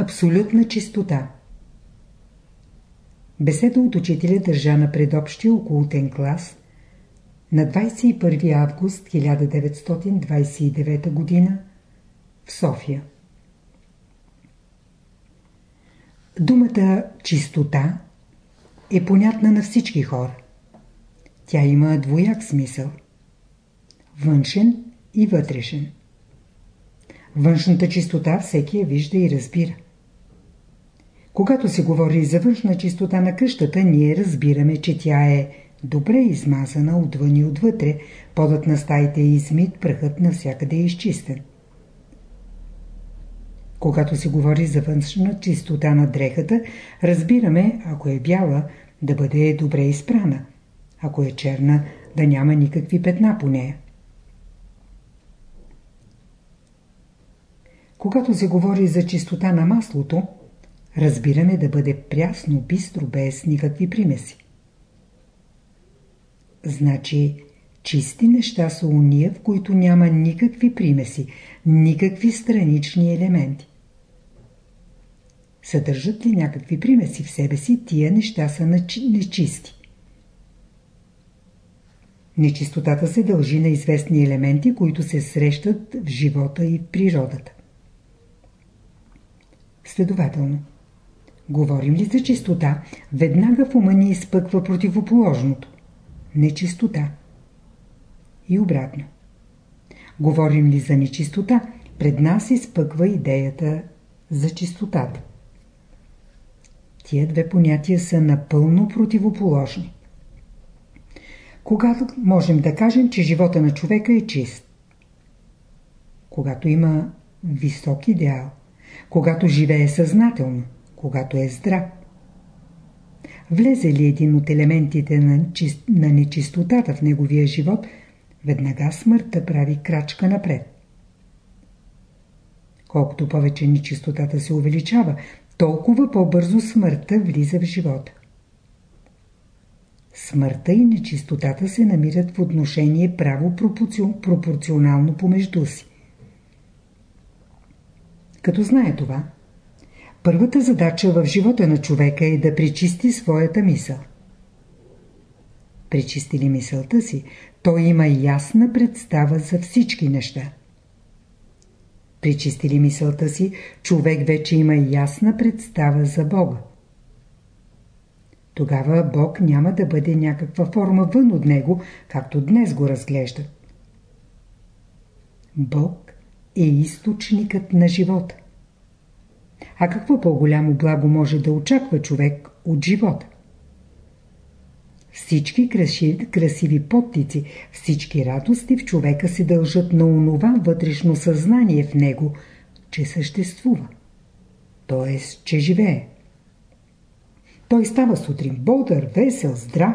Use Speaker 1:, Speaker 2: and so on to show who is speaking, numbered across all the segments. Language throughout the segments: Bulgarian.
Speaker 1: Абсолютна чистота Беседа от учителя държа на предобщия околотен клас на 21 август 1929 г. в София. Думата чистота е понятна на всички хора. Тя има двояк смисъл. Външен и вътрешен. Външната чистота всеки я вижда и разбира. Когато се говори за външна чистота на къщата, ние разбираме, че тя е добре измазана отвън и отвътре, подът на стаите е измит, прахът навсякъде е изчистен. Когато се говори за външна чистота на дрехата, разбираме, ако е бяла, да бъде добре изпрана, ако е черна, да няма никакви петна по нея. Когато се говори за чистота на маслото, разбираме да бъде прясно, бистро, без никакви примеси. Значи, чисти неща са уния, в които няма никакви примеси, никакви странични елементи. Съдържат ли някакви примеси в себе си, тия неща са нечисти. Нечистотата се дължи на известни елементи, които се срещат в живота и в природата. Следователно, говорим ли за чистота, веднага в ума ни изпъква противоположното – нечистота. И обратно. Говорим ли за нечистота, пред нас изпъква идеята за чистотата. Тия две понятия са напълно противоположни. Когато можем да кажем, че живота на човека е чист? Когато има висок идеал, когато живее съзнателно, когато е здрав. Влезе ли един от елементите на, чист... на нечистотата в неговия живот, веднага смъртта прави крачка напред. Колкото повече нечистотата се увеличава, толкова по-бързо смъртта влиза в живота. Смъртта и нечистотата се намират в отношение право пропорционално помежду си. Като знае това, първата задача в живота на човека е да пречисти своята мисъл. Пречисти ли мисълта си, той има ясна представа за всички неща. Причисти ли мисълта си, човек вече има ясна представа за Бога. Тогава Бог няма да бъде някаква форма вън от него, както днес го разглеждат. Бог е източникът на живота. А какво по-голямо благо може да очаква човек от живота? Всички красиви, подтици, всички радости в човека се дължат на онова вътрешно съзнание в него, че съществува. т.е. че живее. Той става сутрин бодър, весел, здрав,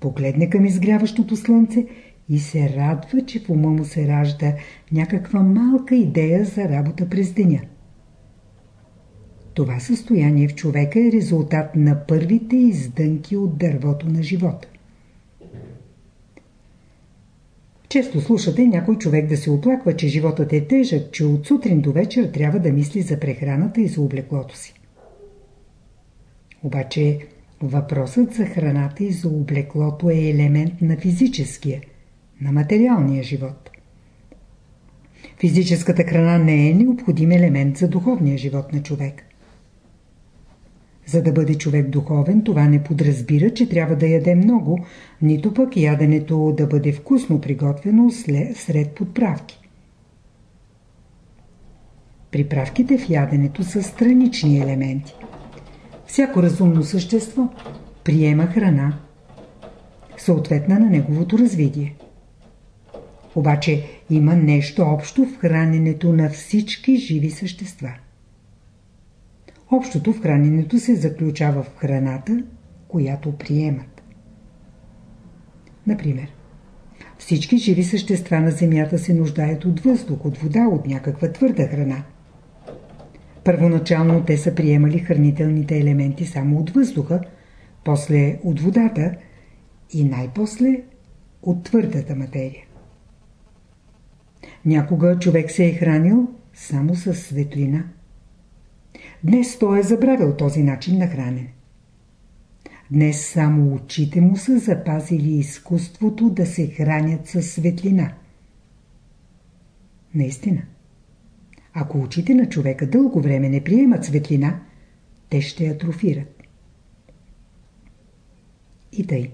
Speaker 1: погледне към изгряващото слънце и се радва, че в ума му се ражда някаква малка идея за работа през деня. Това състояние в човека е резултат на първите издънки от дървото на живота. Често слушате някой човек да се оплаква, че животът е тежък, че от сутрин до вечер трябва да мисли за прехраната и за облеклото си. Обаче въпросът за храната и за облеклото е елемент на физическия, на материалния живот. Физическата храна не е необходим елемент за духовния живот на човек. За да бъде човек духовен, това не подразбира, че трябва да яде много, нито пък яденето да бъде вкусно приготвено сред подправки. Приправките в яденето са странични елементи. Всяко разумно същество приема храна, съответна на неговото развитие. Обаче има нещо общо в храненето на всички живи същества. Общото в храненето се заключава в храната, която приемат. Например, всички живи същества на Земята се нуждаят от въздух, от вода, от някаква твърда храна. Първоначално те са приемали хранителните елементи само от въздуха, после от водата и най-после от твърдата материя. Някога човек се е хранил само с светлина. Днес той е забравил този начин на хранене. Днес само очите му са запазили изкуството да се хранят със светлина. Наистина. Ако очите на човека дълго време не приемат светлина, те ще атрофират. И тъй.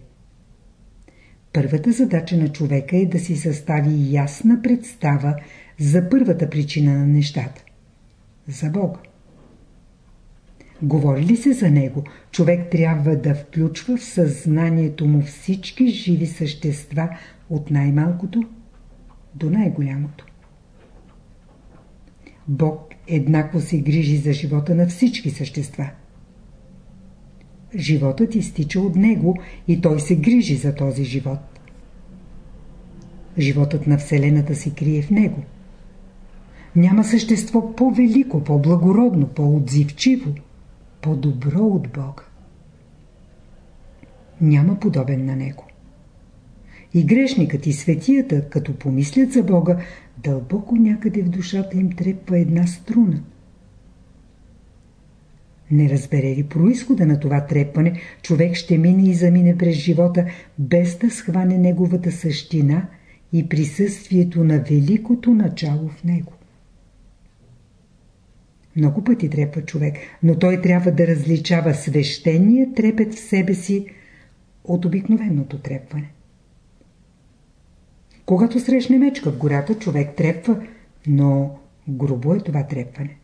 Speaker 1: Първата задача на човека е да си състави ясна представа за първата причина на нещата. За Бога. Говори ли се за него, човек трябва да включва в съзнанието му всички живи същества от най-малкото до най-голямото. Бог еднакво се грижи за живота на всички същества. Животът изтича от него и той се грижи за този живот. Животът на Вселената се крие в него. Няма същество по-велико, по-благородно, по-отзивчиво, по-добро от Бога. Няма подобен на него. И грешникът и светията, като помислят за Бога, дълбоко някъде в душата им трепва една струна. Не разбере ли происхода на това трепване, човек ще мине и замине през живота, без да схване неговата същина и присъствието на великото начало в него. Много пъти трепва човек, но той трябва да различава свещения трепет в себе си от обикновеното трепване. Когато срещне мечка в гората, човек трепва, но грубо е това трепване.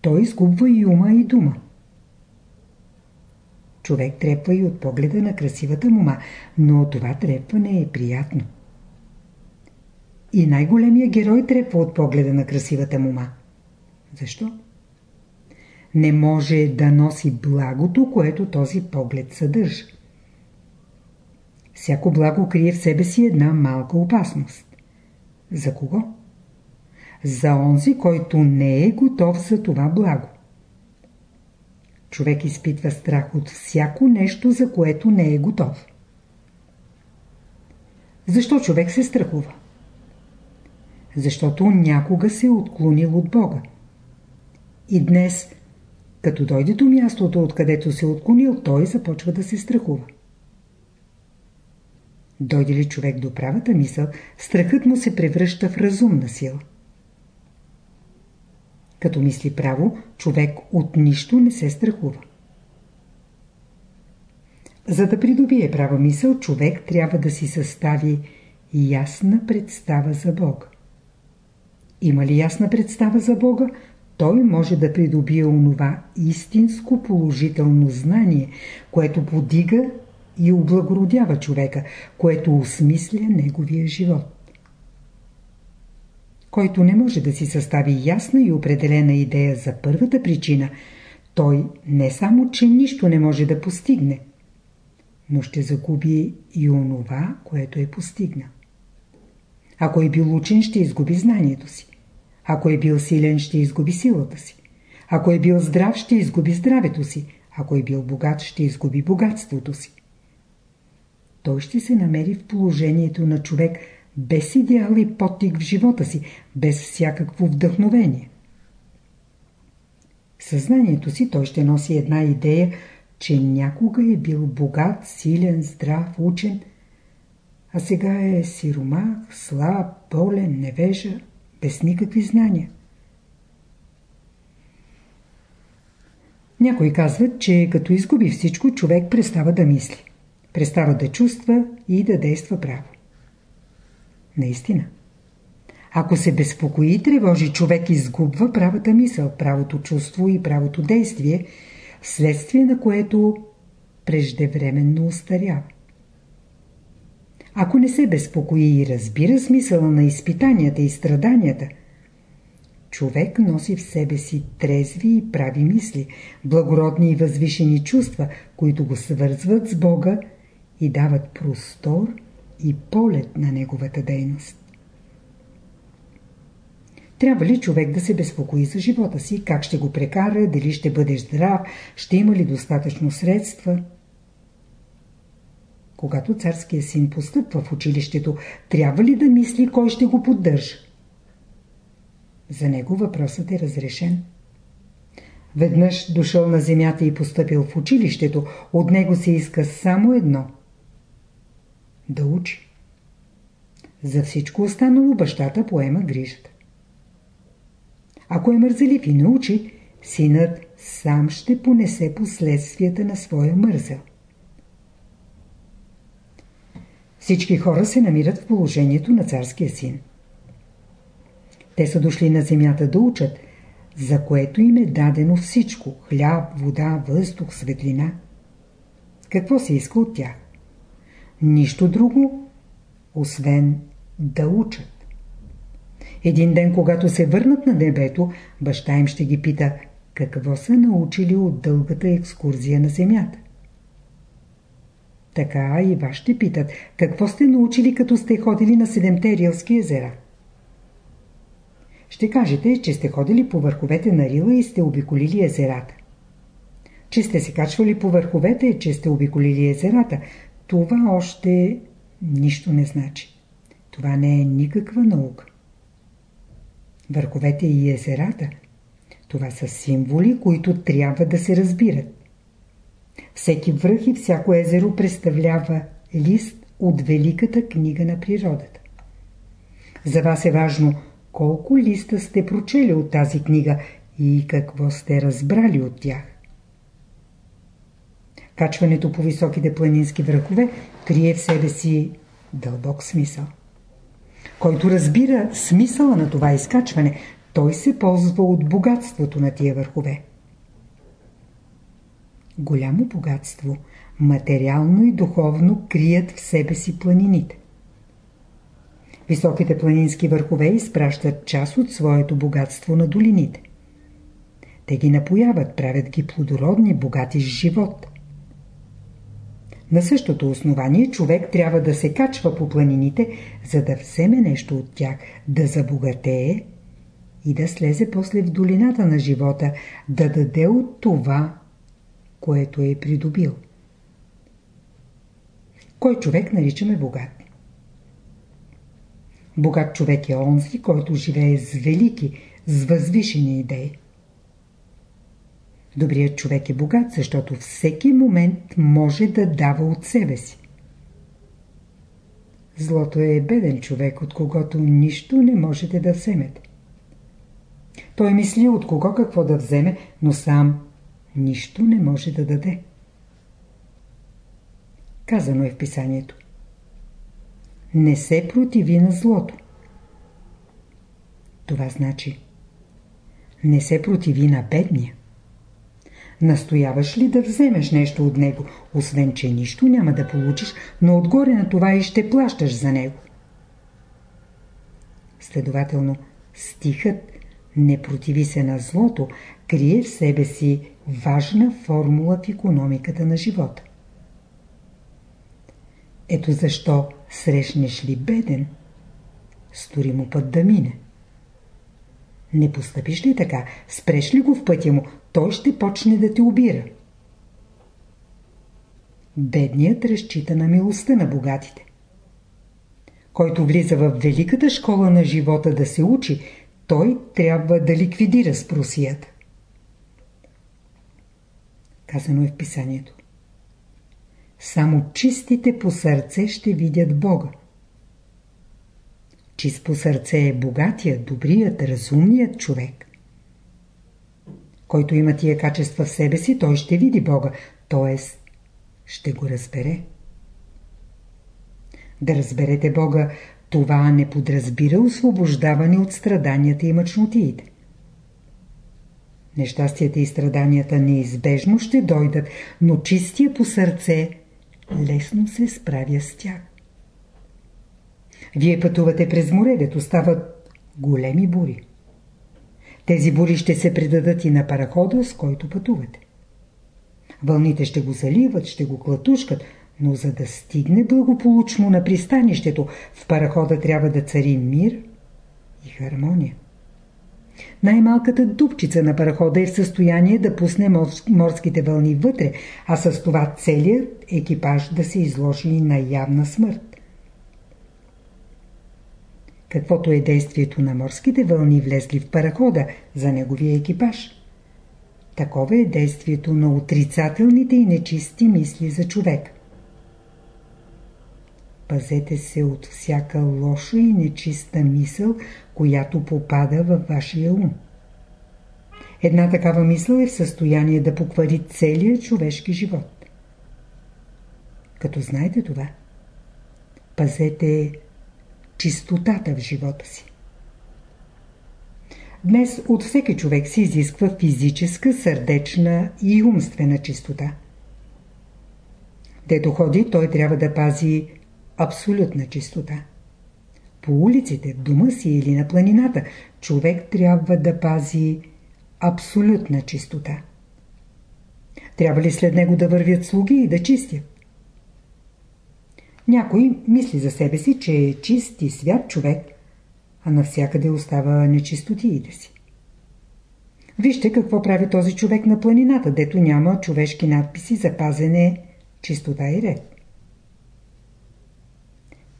Speaker 1: Той изгубва и ума и дума. Човек трепва и от погледа на красивата мума, но това трепване е приятно. И най-големия герой трепва от погледа на красивата мума. Защо? Не може да носи благото, което този поглед съдържа. Всяко благо крие в себе си една малка опасност. За кого? За онзи, който не е готов за това благо. Човек изпитва страх от всяко нещо, за което не е готов. Защо човек се страхува? Защото някога се е отклонил от Бога. И днес, като дойде до мястото, откъдето се е отклонил, той започва да се страхува. Дойде ли човек до правата мисъл, страхът му се превръща в разумна сила. Като мисли право, човек от нищо не се страхува. За да придобие права мисъл, човек трябва да си състави ясна представа за Бога. Има ли ясна представа за Бога, той може да придобие онова истинско положително знание, което подига и облагородява човека, което осмисля неговия живот. Който не може да си състави ясна и определена идея за първата причина, той не само, че нищо не може да постигне, но ще загуби и онова, което е постигнал. Ако е бил учен, ще изгуби знанието си. Ако е бил силен, ще изгуби силата си. Ако е бил здрав, ще изгуби здравето си. Ако е бил богат, ще изгуби богатството си. Той ще се намери в положението на човек без идеал и подтик в живота си, без всякакво вдъхновение. В съзнанието си той ще носи една идея, че някога е бил богат, силен, здрав, учен, а сега е сиромах, слаб, болен, невежа, без никакви знания. Някои казват, че като изгуби всичко, човек престава да мисли, престава да чувства и да действа право. Наистина. Ако се безпокои и тревожи, човек изгубва правата мисъл, правото чувство и правото действие, вследствие на което преждевременно устарява. Ако не се безпокои и разбира смисъла на изпитанията и страданията, човек носи в себе си трезви и прави мисли, благородни и възвишени чувства, които го свързват с Бога и дават простор и полет на неговата дейност. Трябва ли човек да се безпокои за живота си, как ще го прекара, дали ще бъде здрав, ще има ли достатъчно средства – когато царския син постъпва в училището, трябва ли да мисли кой ще го поддържа? За него въпросът е разрешен. Веднъж дошъл на земята и поступил в училището, от него се иска само едно – да учи. За всичко останало бащата поема грижата. Ако е мързелив и не учи, синът сам ще понесе последствията на своя мързел. Всички хора се намират в положението на царския син. Те са дошли на земята да учат, за което им е дадено всичко – хляб, вода, въздух, светлина. Какво се иска от тях? Нищо друго, освен да учат. Един ден, когато се върнат на небето, баща им ще ги пита какво са научили от дългата екскурзия на земята. Така и вас ще питат какво сте научили като сте ходили на седемте Рилски езера. Ще кажете, че сте ходили по върховете на Рила и сте обиколили езерата. Че сте се качвали по върховете, че сте обиколили езерата, това още нищо не значи. Това не е никаква наука. Върховете и езерата – това са символи, които трябва да се разбират. Всеки връх и всяко езеро представлява лист от великата книга на природата. За вас е важно колко листа сте прочели от тази книга и какво сте разбрали от тях. Качването по високите планински връхове крие в себе си дълбок смисъл. Който разбира смисъла на това изкачване, той се ползва от богатството на тия върхове. Голямо богатство, материално и духовно, крият в себе си планините. Високите планински върхове изпращат част от своето богатство на долините. Те ги напояват, правят ги плодородни, богати с живот. На същото основание човек трябва да се качва по планините, за да вземе нещо от тях, да забогатее и да слезе после в долината на живота, да даде от това, което е придобил. Кой човек наричаме богат? Богат човек е онзи, който живее с велики, с възвишени идеи. Добрият човек е богат, защото всеки момент може да дава от себе си. Злото е беден човек, от когото нищо не можете да вземете. Той мисли от кого какво да вземе, но сам нищо не може да даде. Казано е в писанието. Не се противи на злото. Това значи не се противи на бедния. Настояваш ли да вземеш нещо от него, освен че нищо няма да получиш, но отгоре на това и ще плащаш за него? Следователно, стихът не противи се на злото, крие в себе си важна формула в економиката на живота. Ето защо срещнеш ли беден, стори му път да мине. Не постъпиш ли така, спреш ли го в пътя му, той ще почне да те обира. Бедният разчита на милостта на богатите. Който влиза в великата школа на живота да се учи, той трябва да ликвидира спросията. Казано е в писанието. Само чистите по сърце ще видят Бога. Чист по сърце е богатият, добрият, разумният човек. Който има тия качества в себе си, той ще види Бога, т.е. ще го разбере. Да разберете Бога, това не подразбира освобождаване от страданията и мъчнотиите. Нещастията и страданията неизбежно ще дойдат, но чистия по сърце лесно се справя с тях. Вие пътувате през море, дето стават големи бури. Тези бури ще се предадат и на парахода, с който пътувате. Вълните ще го заливат, ще го клатушкат, но за да стигне благополучно на пристанището, в парахода трябва да цари мир и хармония. Най-малката дупчица на парахода е в състояние да пусне морските вълни вътре, а с това целият екипаж да се изложи на явна смърт. Каквото е действието на морските вълни влезли в парахода за неговия екипаж, Такова е действието на отрицателните и нечисти мисли за човек. Пазете се от всяка лоша и нечиста мисъл, която попада във вашия ум. Една такава мисъл е в състояние да поквари целия човешки живот. Като знаете това, пазете чистотата в живота си. Днес от всеки човек се изисква физическа, сърдечна и умствена чистота. Дето ходи, той трябва да пази абсолютна чистота. По улиците, в дома си или на планината, човек трябва да пази абсолютна чистота. Трябва ли след него да вървят слуги и да чистят? Някой мисли за себе си, че е чист и свят човек, а навсякъде остава нечистотиите си. Вижте какво прави този човек на планината, дето няма човешки надписи за пазене, чистота и ред.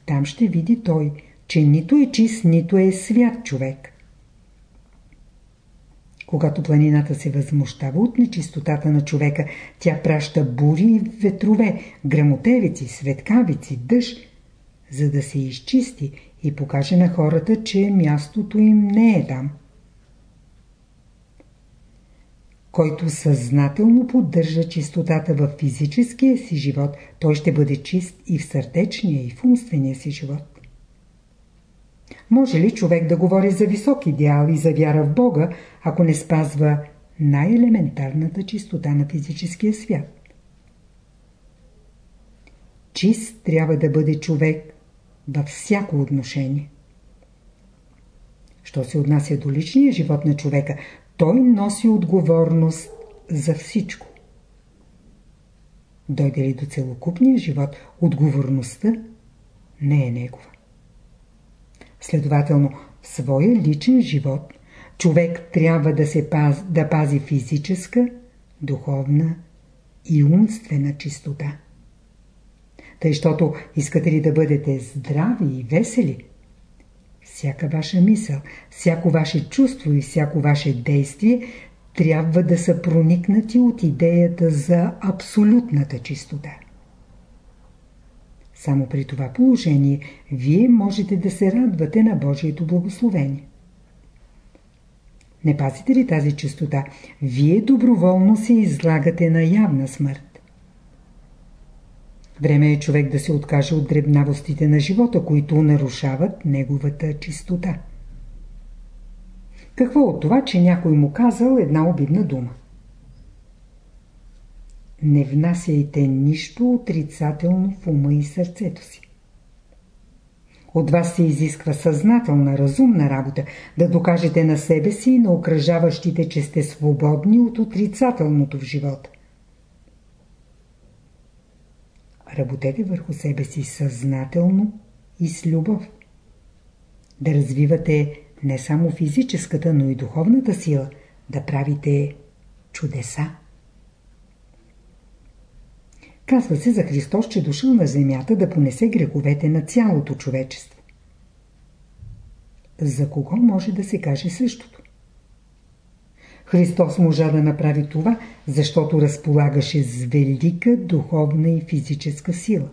Speaker 1: Там ще види той, че нито е чист, нито е свят човек. Когато планината се възмущава от нечистотата на човека, тя праща бури и ветрове, грамотевици, светкавици, дъжд, за да се изчисти и покаже на хората, че мястото им не е там. Който съзнателно поддържа чистотата в физическия си живот, той ще бъде чист и в сърдечния и в умствения си живот. Може ли човек да говори за висок идеал и за вяра в Бога, ако не спазва най-елементарната чистота на физическия свят? Чист трябва да бъде човек във всяко отношение. Що се отнася до личния живот на човека, той носи отговорност за всичко. Дойде ли до целокупния живот, отговорността не е негова. Следователно, в своя личен живот човек трябва да, се паз, да пази физическа, духовна и умствена чистота. Тъй, защото искате ли да бъдете здрави и весели, всяка ваша мисъл, всяко ваше чувство и всяко ваше действие трябва да са проникнати от идеята за абсолютната чистота. Само при това положение вие можете да се радвате на Божието благословение. Не пазите ли тази чистота, вие доброволно се излагате на явна смърт. Време е човек да се откаже от дребнавостите на живота, които нарушават неговата чистота. Какво от това, че някой му казал една обидна дума? Не внасяйте нищо отрицателно в ума и сърцето си. От вас се изисква съзнателна, разумна работа, да докажете на себе си и на окръжаващите, че сте свободни от отрицателното в живота. Работете върху себе си съзнателно и с любов. Да развивате не само физическата, но и духовната сила, да правите чудеса. Казва се за Христос, че дошъл на земята да понесе греховете на цялото човечество. За кого може да се каже същото? Христос можа да направи това, защото разполагаше с велика духовна и физическа сила.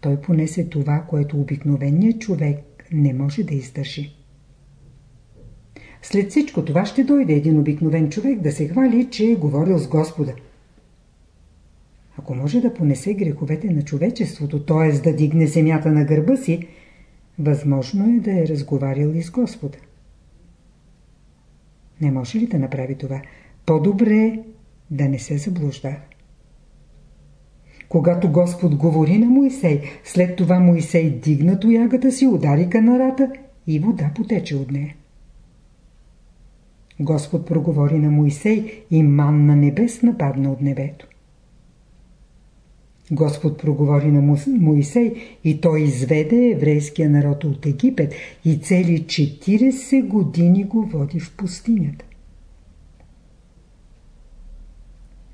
Speaker 1: Той понесе това, което обикновеният човек не може да издържи. След всичко това ще дойде един обикновен човек да се хвали, че е говорил с Господа. Ако може да понесе греховете на човечеството, т.е. да дигне земята на гърба си, възможно е да е разговарял и с Господа. Не може ли да направи това? По-добре да не се заблуждава. Когато Господ говори на Моисей, след това Моисей дигна тоягата си, удари канарата и вода потече от нея. Господ проговори на Моисей и манна небесна падна от небето. Господ проговори на Моисей и той изведе еврейския народ от Египет и цели 40 години го води в пустинята.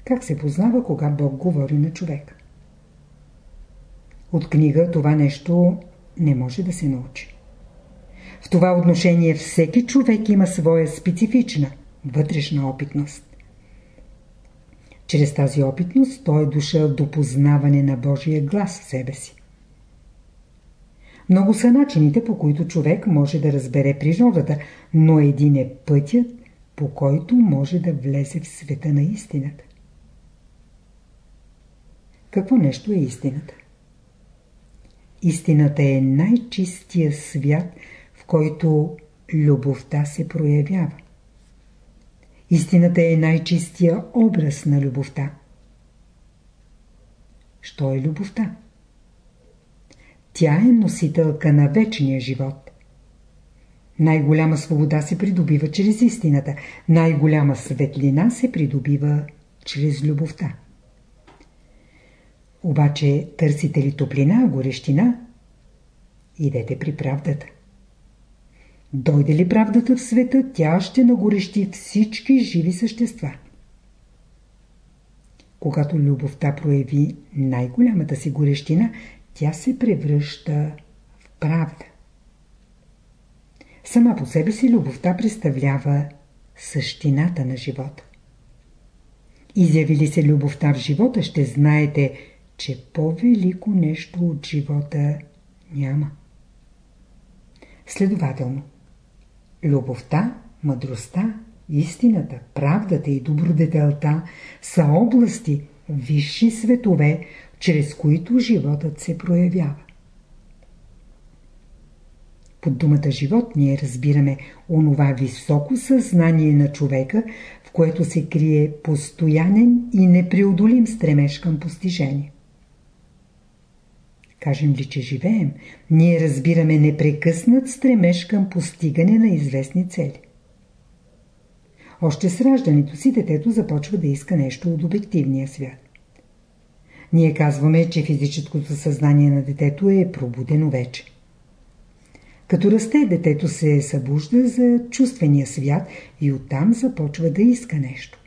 Speaker 1: Как се познава, кога Бог говори на човек? От книга това нещо не може да се научи. В това отношение всеки човек има своя специфична, вътрешна опитност. Чрез тази опитност той е дошъл до познаване на Божия глас в себе си. Много са начините, по които човек може да разбере природата, но един е пътят, по който може да влезе в света на истината. Какво нещо е истината? Истината е най-чистия свят, в който любовта се проявява. Истината е най-чистия образ на любовта. Що е любовта? Тя е носителка на вечния живот. Най-голяма свобода се придобива чрез истината. Най-голяма светлина се придобива чрез любовта. Обаче търсите ли топлина, горещина? Идете при правдата. Дойде ли правдата в света, тя ще нагорещи всички живи същества. Когато любовта прояви най-голямата си горещина, тя се превръща в правда. Сама по себе си любовта представлява същината на живота. Изяви ли се любовта в живота, ще знаете, че по-велико нещо от живота няма. Следователно, любовта, мъдростта, истината, правдата и добродетелта са области, висши светове, чрез които животът се проявява. Под думата живот ние разбираме онова високо съзнание на човека, в което се крие постоянен и непреодолим стремеж към постижение. Кажем ли, че живеем, ние разбираме непрекъснат стремеж към постигане на известни цели. Още с раждането си детето започва да иска нещо от обективния свят. Ние казваме, че физическото съзнание на детето е пробудено вече. Като расте, детето се събужда за чувствения свят и оттам започва да иска нещо.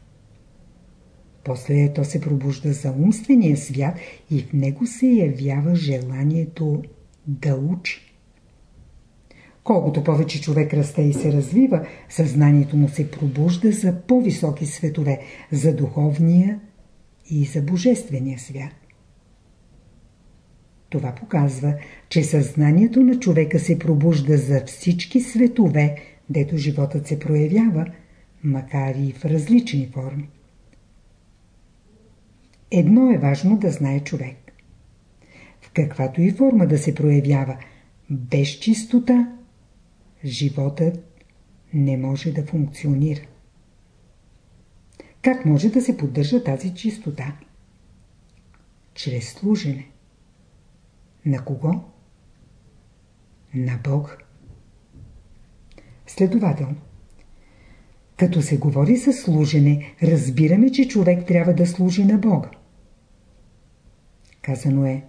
Speaker 1: После то се пробужда за умствения свят и в него се явява желанието да учи. Колкото повече човек расте и се развива, съзнанието му се пробужда за по-високи светове, за духовния и за божествения свят. Това показва, че съзнанието на човека се пробужда за всички светове, дето животът се проявява, макар и в различни форми. Едно е важно да знае човек. В каквато и форма да се проявява, без чистота, животът не може да функционира. Как може да се поддържа тази чистота? Чрез служене. На кого? На Бог. Следователно, като се говори за служене, разбираме, че човек трябва да служи на Бога. Казано е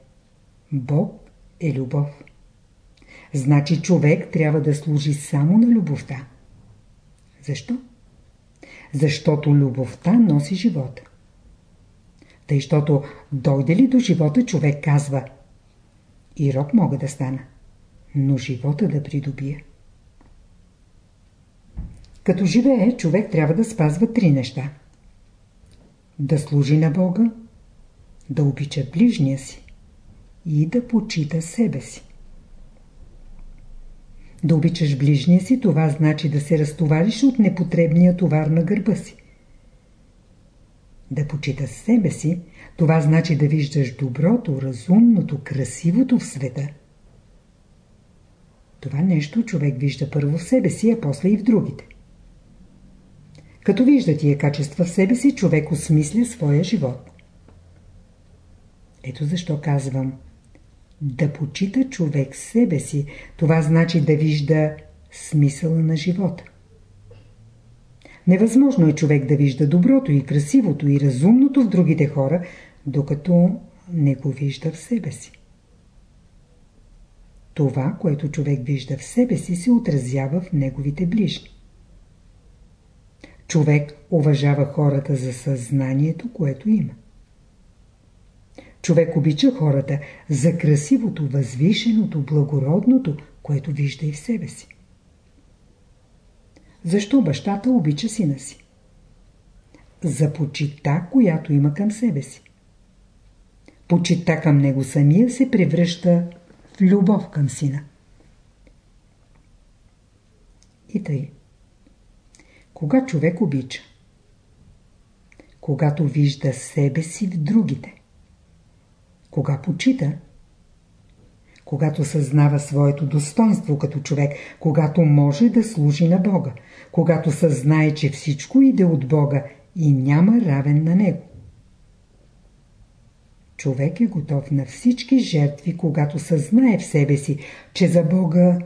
Speaker 1: Бог е любов. Значи човек трябва да служи само на любовта. Защо? Защото любовта носи живота. Тъй, защото дойде ли до живота, човек казва и рок мога да стана, но живота да придобия. Като живее, човек трябва да спазва три неща. Да служи на Бога, да обича ближния си и да почита себе си. Да обичаш ближния си, това значи да се разтовариш от непотребния товар на гърба си. Да почита себе си, това значи да виждаш доброто, разумното, красивото в света. Това нещо човек вижда първо в себе си, а после и в другите. Като вижда тия качества в себе си, човек осмисля своя живот. Ето защо казвам. Да почита човек себе си, това значи да вижда смисъла на живота. Невъзможно е човек да вижда доброто и красивото и разумното в другите хора, докато не го вижда в себе си. Това, което човек вижда в себе си, се отразява в неговите ближни. Човек уважава хората за съзнанието, което има. Човек обича хората за красивото, възвишеното, благородното, което вижда и в себе си. Защо бащата обича сина си? За почита, която има към себе си. Почита към него самия се превръща в любов към сина. И тъй. Кога човек обича? Когато вижда себе си в другите. Кога почита? Когато съзнава своето достоинство като човек, когато може да служи на Бога, когато съзнае, че всичко иде от Бога и няма равен на Него. Човек е готов на всички жертви, когато съзнае в себе си, че за Бога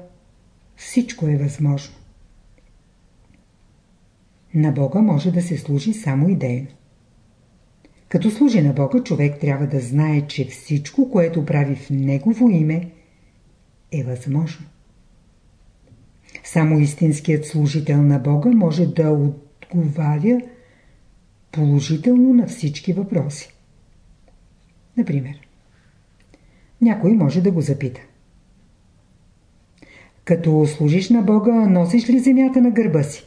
Speaker 1: всичко е възможно. На Бога може да се служи само идейно. Като служи на Бога, човек трябва да знае, че всичко, което прави в Негово име, е възможно. Само истинският служител на Бога може да отговаря положително на всички въпроси. Например, някой може да го запита. Като служиш на Бога, носиш ли земята на гърба си?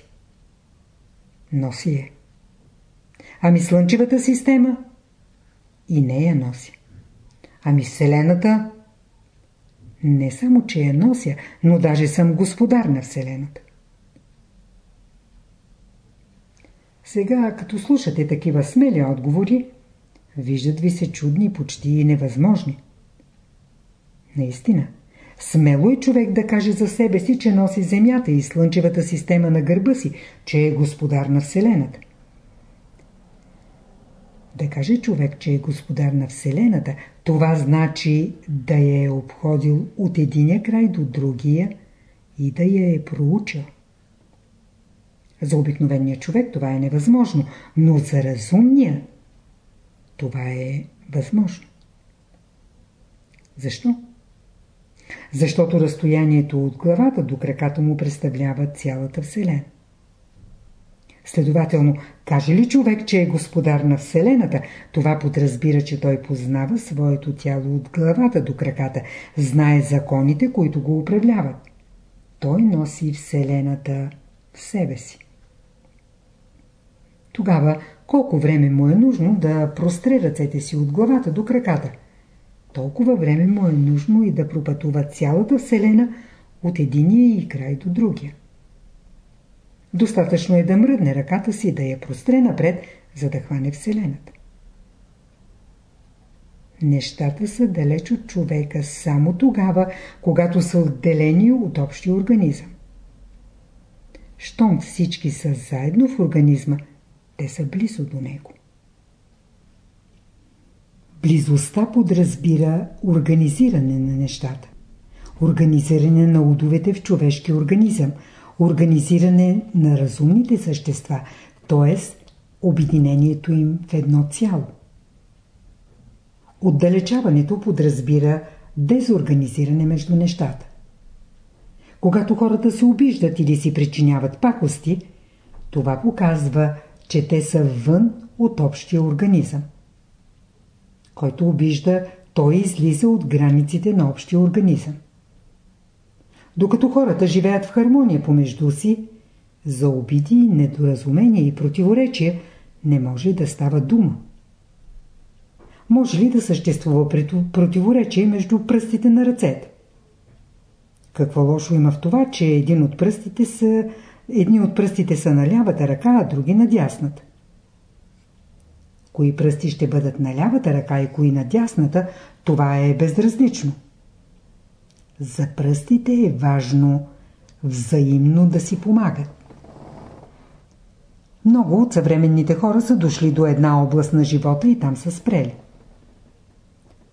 Speaker 1: Носи е. Ами Слънчевата система? И не я носи. Ами Вселената? Не само, че я нося, но даже съм господар на Вселената. Сега, като слушате такива смели отговори, виждат ви се чудни, почти и невъзможни. Наистина, смело е човек да каже за себе си, че носи Земята и Слънчевата система на гърба си, че е господар на Вселената. Да каже човек, че е господар на Вселената, това значи да я е обходил от единия край до другия и да я е проучил. За обикновения човек това е невъзможно, но за разумния това е възможно. Защо? Защото разстоянието от главата до краката му представлява цялата Вселена. Следователно, каже ли човек, че е господар на Вселената, това подразбира, че той познава своето тяло от главата до краката, знае законите, които го управляват. Той носи Вселената в себе си. Тогава колко време му е нужно да простре ръцете си от главата до краката? Толкова време му е нужно и да пропътува цялата Вселена от единия и край до другия. Достатъчно е да мръдне ръката си, да я простре напред, за да хване Вселената. Нещата са далеч от човека само тогава, когато са отделени от общия организъм. Щом всички са заедно в организма, те са близо до него. Близостта подразбира организиране на нещата. Организиране на удовете в човешки организъм – организиране на разумните същества, т.е. обединението им в едно цяло. Отдалечаването подразбира дезорганизиране между нещата. Когато хората се обиждат или си причиняват пакости, това показва, че те са вън от общия организъм. Който обижда, той излиза от границите на общия организъм. Докато хората живеят в хармония помежду си, за обиди, недоразумения и противоречия не може да става дума. Може ли да съществува противоречие между пръстите на ръцете? Какво лошо има в това, че един от пръстите са, едни от пръстите са на лявата ръка, а други на дясната? Кои пръсти ще бъдат на лявата ръка и кои на дясната, това е безразлично. За пръстите е важно взаимно да си помагат. Много от съвременните хора са дошли до една област на живота и там са спрели.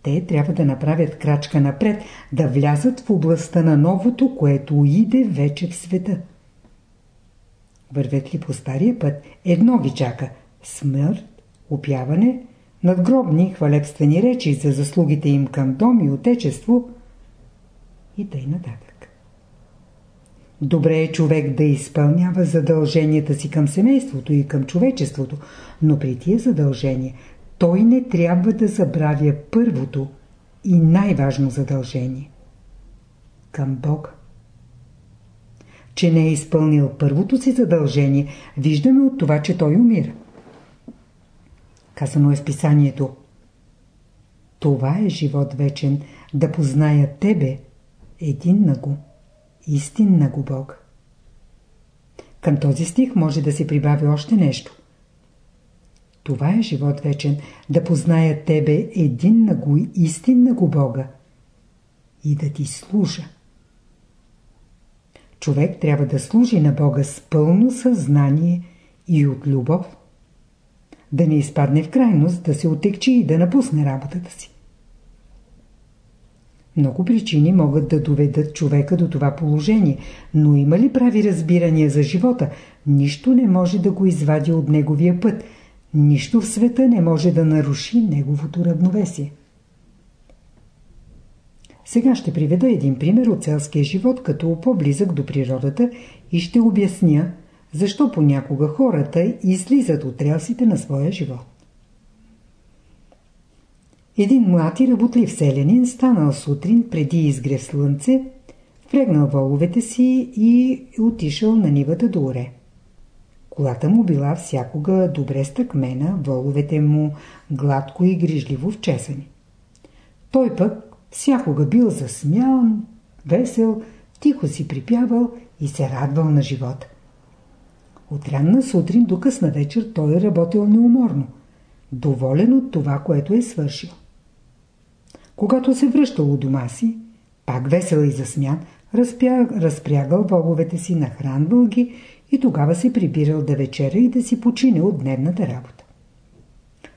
Speaker 1: Те трябва да направят крачка напред, да влязат в областта на новото, което иде вече в света. Вървят ли по стария път, едно ги чака – смърт, опяване, надгробни хвалебствени речи за заслугите им към дом и отечество – и тъй нататък. Добре е човек да изпълнява задълженията си към семейството и към човечеството, но при тия задължения той не трябва да забравя първото и най-важно задължение – към Бога. че не е изпълнил първото си задължение, виждаме от това, че той умира. Казано е в писанието. Това е живот вечен, да позная Тебе, един на го, истинна го Бог. Към този стих може да се прибави още нещо. Това е живот вечен, да позная Тебе, един на го, истинна го Бога и да Ти служа. Човек трябва да служи на Бога с пълно съзнание и от любов. Да не изпадне в крайност, да се отекчи и да напусне работата си. Много причини могат да доведат човека до това положение, но има ли прави разбирания за живота, нищо не може да го извади от неговия път, нищо в света не може да наруши неговото равновесие. Сега ще приведа един пример от селския живот, като по-близък до природата и ще обясня, защо понякога хората излизат от релсите на своя живот. Един млад и работлив селянин станал сутрин преди изгрев слънце, впрегнал воловете си и отишъл на нивата до оре. Колата му била всякога добре стъкмена, воловете му гладко и грижливо вчесани. Той пък всякога бил засмян, весел, тихо си припявал и се радвал на живота. От ранна сутрин до късна вечер той е работил неуморно, доволен от това, което е свършил. Когато се връщал у дома си, пак весел и засмян, разпя... разпрягал воловете си, нахранвал ги и тогава се прибирал да вечеря и да си почине от дневната работа.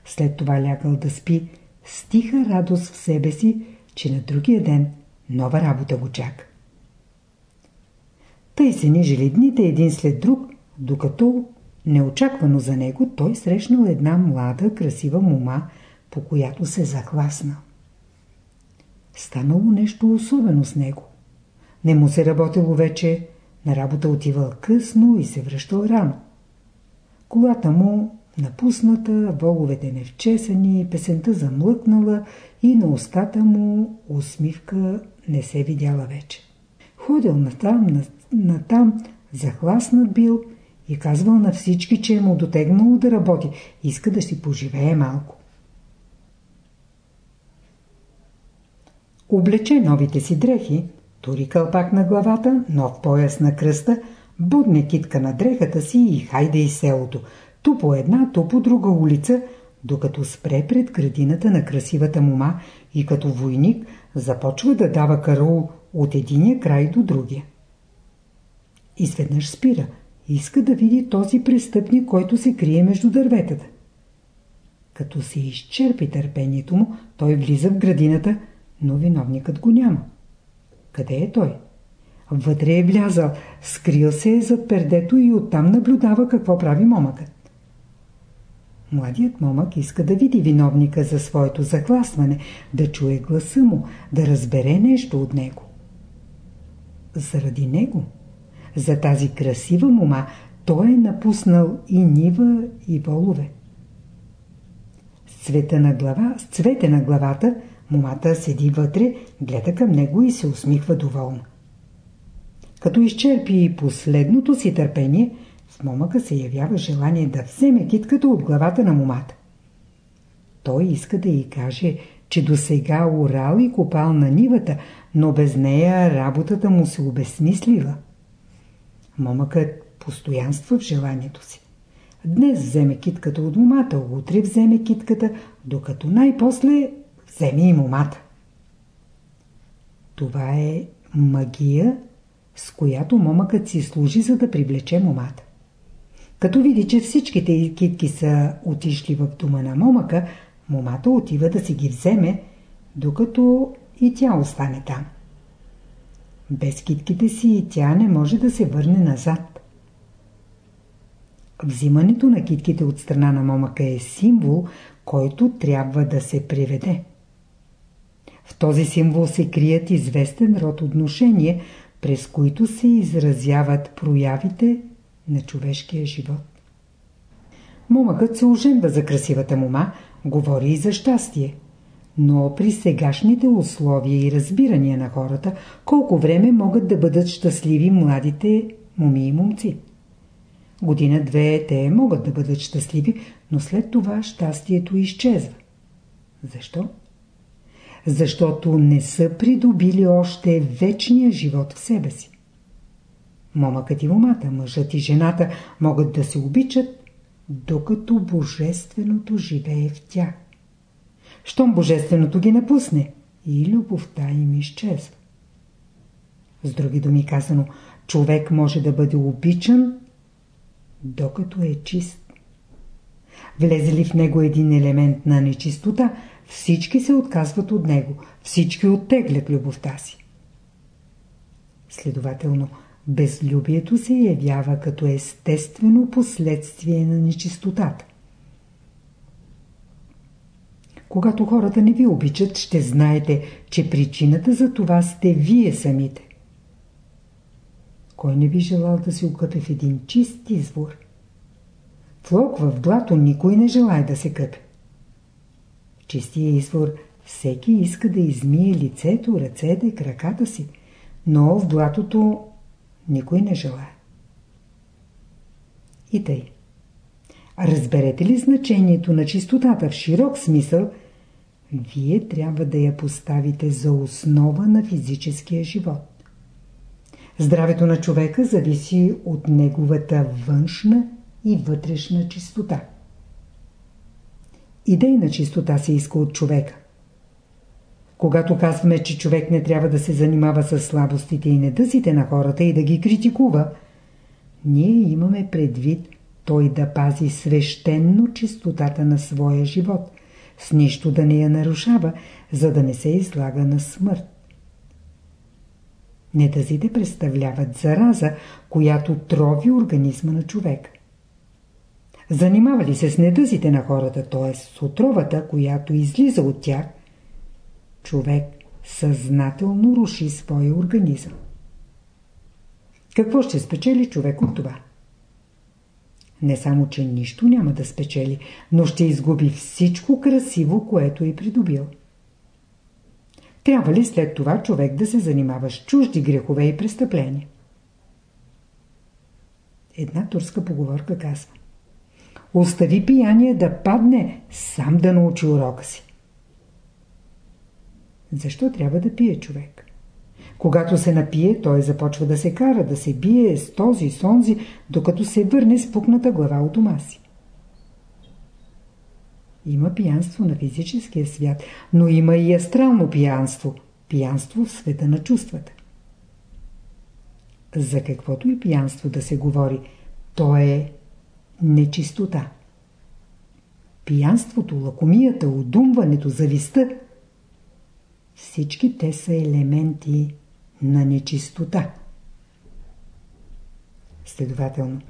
Speaker 1: След това лягал да спи с тиха радост в себе си, че на другия ден нова работа го чака. Тъй се нижили дните един след друг, докато неочаквано за него той срещнал една млада, красива мума, по която се захласнал. Станало нещо особено с него. Не му се работило вече, на работа отивал късно и се връщал рано. Колата му напусната, воловете невчесани, песента замлъкнала и на устата му усмивка не се видяла вече. Ходил натам, натам, захласнат бил и казвал на всички, че е му дотегнало да работи, иска да си поживее малко. Облече новите си дрехи, тури кълпак на главата, нов пояс на кръста, будне китка на дрехата си и хайде из селото, ту по една, ту по друга улица, докато спре пред градината на красивата мума и като войник започва да дава караул от единия край до другия. Изведнъж спира. Иска да види този престъпник, който се крие между дърветата. Като се изчерпи търпението му, той влиза в градината, но виновникът го няма. Къде е той? Вътре е влязал, скрил се е зад пердето и оттам наблюдава какво прави момъкът. Младият момък иска да види виновника за своето закласване, да чуе гласа му, да разбере нещо от него. Заради него, за тази красива мума, той е напуснал и нива, и волове. С цвета на, глава, с цвете на главата – Момата седи вътре, гледа към него и се усмихва доволно. Като изчерпи последното си търпение, в момъка се явява желание да вземе китката от главата на момата. Той иска да й каже, че до сега орал и копал на нивата, но без нея работата му се обезсмислила. Момъкът постоянства в желанието си. Днес вземе китката от момата, утре вземе китката, докато най-после вземе и момата. Това е магия, с която момъкът си служи, за да привлече момата. Като види, че всичките китки са отишли в дома на момъка, момата отива да си ги вземе, докато и тя остане там. Без китките си и тя не може да се върне назад. Взимането на китките от страна на момъка е символ, който трябва да се приведе. В този символ се крият известен род отношения, през които се изразяват проявите на човешкия живот. Момъкът се оженва за красивата мома, говори и за щастие. Но при сегашните условия и разбирания на хората, колко време могат да бъдат щастливи младите моми и момци. Година-две те могат да бъдат щастливи, но след това щастието изчезва. Защо? Защото не са придобили още вечния живот в себе си. Момъкът и момата, мъжът и жената могат да се обичат, докато Божественото живее в тях. Щом Божественото ги напусне, и любовта им изчезва. С други думи казано, човек може да бъде обичан, докато е чист. Влезе ли в него един елемент на нечистота, всички се отказват от него, всички оттеглят любовта си. Следователно, безлюбието се явява като естествено последствие на нечистотата. Когато хората не ви обичат, ще знаете, че причината за това сте вие самите. Кой не би желал да се окъпе в един чист извор? В лок в блато никой не желая да се къпе. Чистия извор всеки иска да измие лицето, ръцете, краката си, но в блатото никой не желая. И тъй. Разберете ли значението на чистотата в широк смисъл, вие трябва да я поставите за основа на физическия живот. Здравето на човека зависи от неговата външна и вътрешна чистота. Идейна чистота се иска от човека. Когато казваме, че човек не трябва да се занимава с слабостите и недъзите на хората и да ги критикува, ние имаме предвид той да пази свещенно чистотата на своя живот, с нищо да не я нарушава, за да не се излага на смърт. Недъзите представляват зараза, която трови организма на човек. Занимава ли се с недъзите на хората, т.е. с отровата, която излиза от тях, човек съзнателно руши своя организъм. Какво ще спечели човек от това? Не само, че нищо няма да спечели, но ще изгуби всичко красиво, което е придобил. Трябва ли след това човек да се занимава с чужди грехове и престъпления? Една турска поговорка казва Остави пияние да падне, сам да научи урока си. Защо трябва да пие човек? Когато се напие, той започва да се кара, да се бие с този, с онзи, докато се върне с пукната глава от дома си. Има пиянство на физическия свят, но има и астрално пиянство, пиянство в света на чувствата. За каквото и пиянство да се говори, то е нечистота. Пиянството, лакомията, удумването, зависта – всички те са елементи на нечистота. Следователно,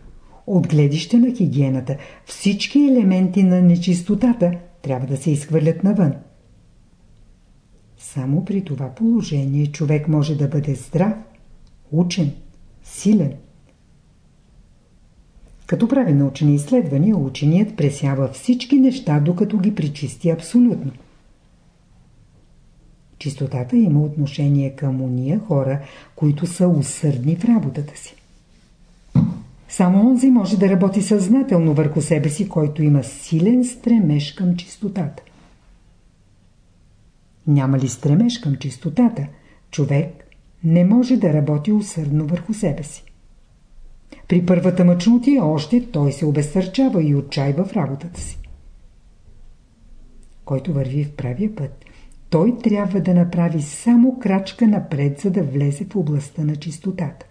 Speaker 1: от гледище на хигиената, всички елементи на нечистотата трябва да се изхвърлят навън. Само при това положение човек може да бъде здрав, учен, силен. Като прави научни изследвания, ученият пресява всички неща, докато ги причисти абсолютно. Чистотата има отношение към уния хора, които са усърдни в работата си. Само онзи може да работи съзнателно върху себе си, който има силен стремеж към чистотата. Няма ли стремеж към чистотата, човек не може да работи усърдно върху себе си. При първата мъчнотия още той се обезсърчава и отчаива в работата си. Който върви в правия път, той трябва да направи само крачка напред, за да влезе в областта на чистотата.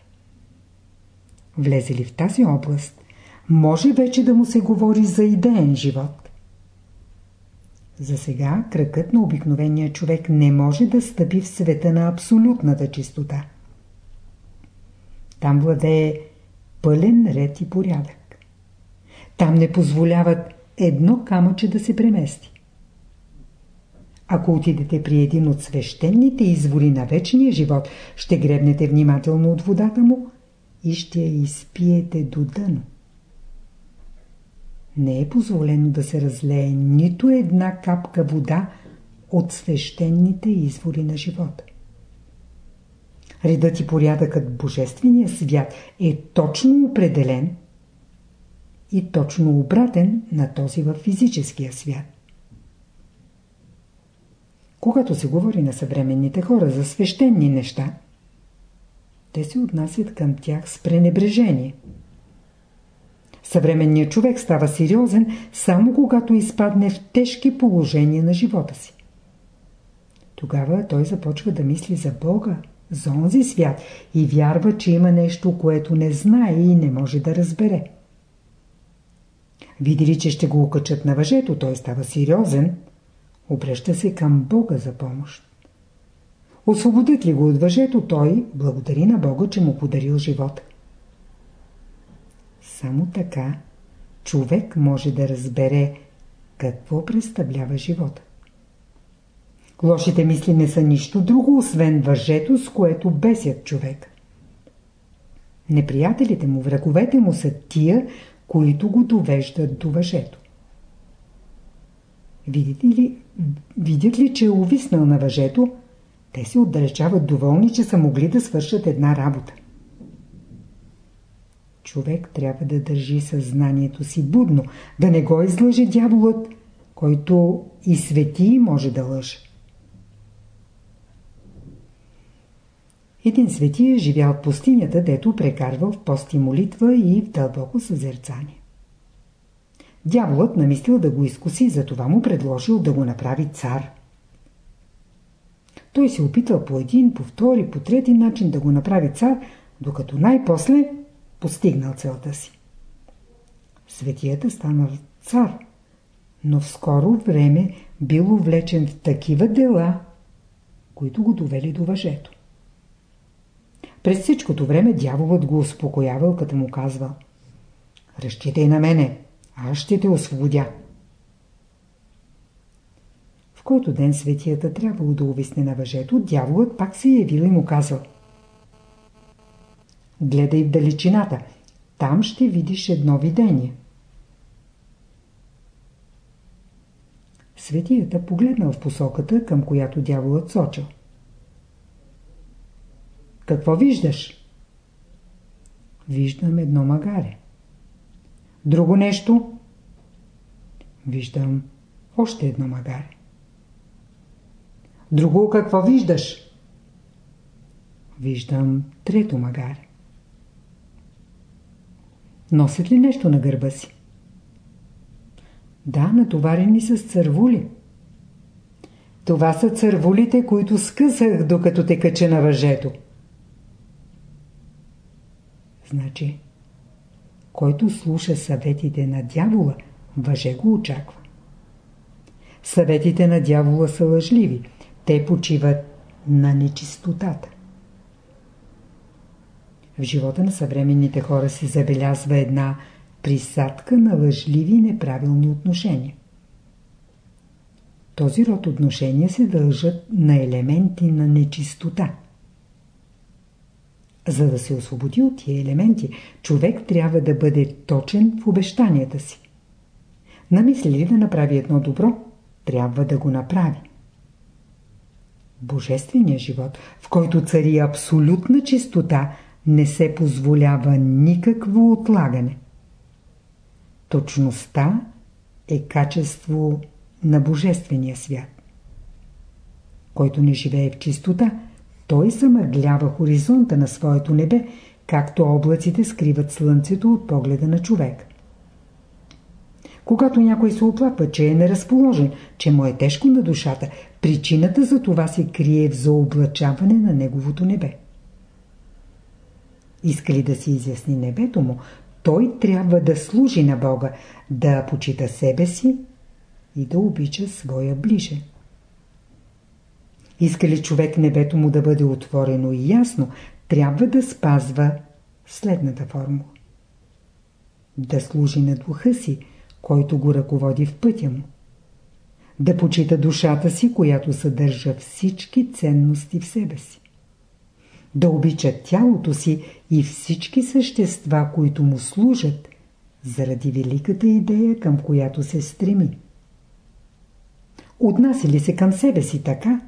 Speaker 1: Влезе ли в тази област, може вече да му се говори за идеен живот. За сега кръкът на обикновения човек не може да стъпи в света на абсолютната чистота. Там владее пълен ред и порядък. Там не позволяват едно камъче да се премести. Ако отидете при един от свещените извори на вечния живот, ще гребнете внимателно от водата му и ще я изпиете до дъно. Не е позволено да се разлее нито една капка вода от свещените извори на живота. Редът и порядъкът Божествения свят е точно определен и точно обратен на този в физическия свят. Когато се говори на съвременните хора за свещени неща, те се отнасят към тях с пренебрежение. Съвременният човек става сериозен само когато изпадне в тежки положения на живота си. Тогава той започва да мисли за Бога, за онзи свят и вярва, че има нещо, което не знае и не може да разбере. Види че ще го окачат на въжето, той става сериозен, обръща се към Бога за помощ. Освободят ли го от въжето, той благодари на Бога, че му подарил живота. Само така човек може да разбере какво представлява живота. Лошите мисли не са нищо друго, освен въжето, с което бесят човек. Неприятелите му, враговете му са тия, които го довеждат до въжето. Видите ли, видят ли, че е увиснал на въжето, те се отдалечават доволни, че са могли да свършат една работа. Човек трябва да държи съзнанието си будно, да не го излъже дяволът, който и свети може да лъже. Един свети е живял в пустинята, дето прекарвал в пост и молитва и в дълбоко съзерцание. Дяволът намислил да го изкуси, затова му предложил да го направи цар. Той се опитал по един, по втори, по трети начин да го направи цар, докато най-после постигнал целта си. Светията станал цар, но в скоро време бил увлечен в такива дела, които го довели до въжето. През всичкото време дяволът го успокоявал, като му казвал Разчитай на мене, аз ще те освободя. В който ден светията трябвало да увисне на въжето, дяволът пак се явил и му казал Гледай в далечината, там ще видиш едно видение. Светията погледнал в посоката, към която дяволът сочил. Какво виждаш? Виждам едно магаре. Друго нещо? Виждам още едно магаре. Друго какво виждаш? Виждам трето магаре. Носят ли нещо на гърба си? Да, натоварени с цървули. Това са цървулите, които скъсах, докато те кача на въжето. Значи, който слуша съветите на дявола, въже го очаква. Съветите на дявола са лъжливи. Те почиват на нечистотата. В живота на съвременните хора се забелязва една присадка на лъжливи и неправилни отношения. Този род отношения се дължат на елементи на нечистота. За да се освободи от тия елементи, човек трябва да бъде точен в обещанията си. Намисли ли да направи едно добро, трябва да го направи. Божественият живот, в който цари абсолютна чистота, не се позволява никакво отлагане. Точността е качество на Божествения свят. Който не живее в чистота, той замъглява хоризонта на своето небе, както облаците скриват слънцето от погледа на човек. Когато някой се оплаква, че е неразположен, че му е тежко на душата, причината за това се крие в заоблачаване на неговото небе. Иска ли да си изясни небето му, той трябва да служи на Бога, да почита себе си и да обича своя ближен. Иска ли човек небето му да бъде отворено и ясно, трябва да спазва следната формула. Да служи на духа си, който го ръководи в пътя му. Да почита душата си, която съдържа всички ценности в себе си. Да обича тялото си и всички същества, които му служат, заради великата идея, към която се стреми. Отнася ли се към себе си така,